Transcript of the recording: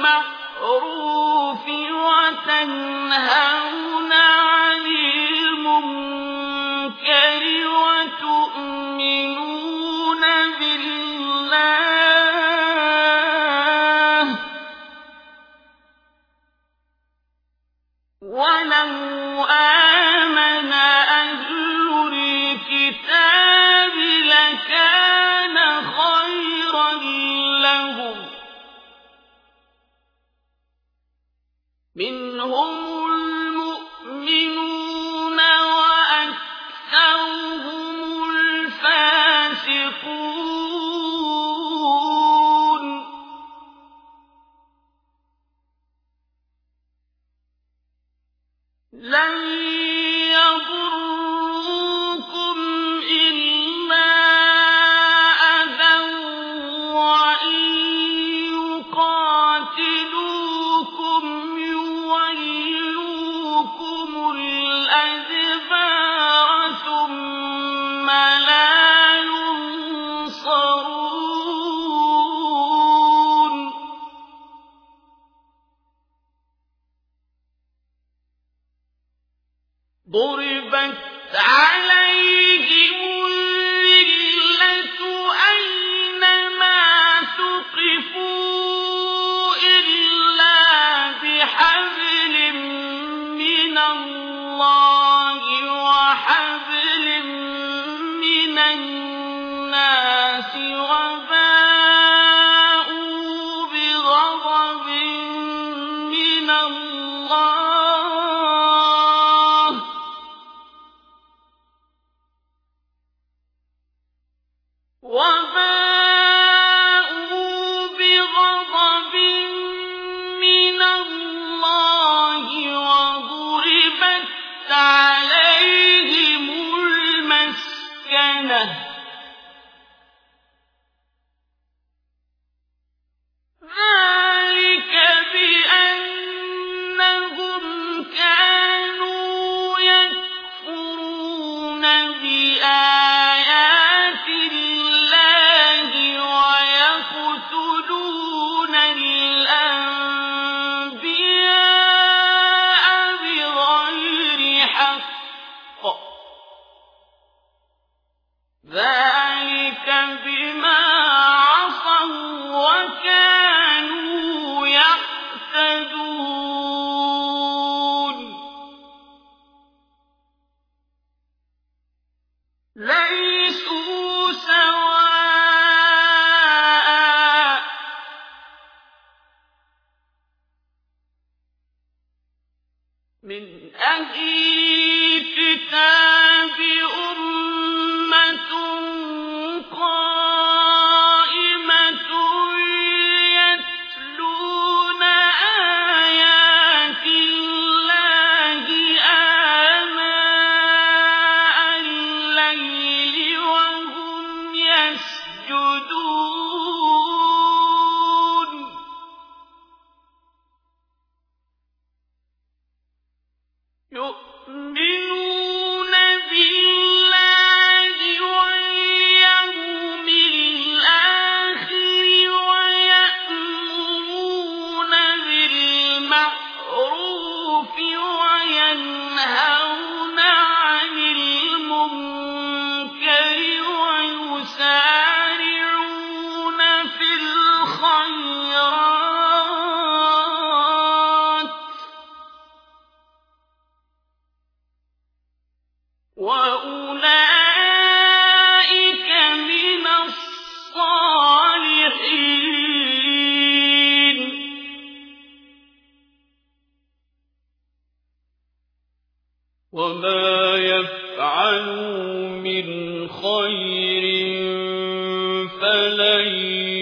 بِمَعْرُوفٍ وَتَنْهَوْنَ منهم المؤمنون وما أهل الكتاب أرسل وأولئك من الصالحين وما يفعلوا من خير فلن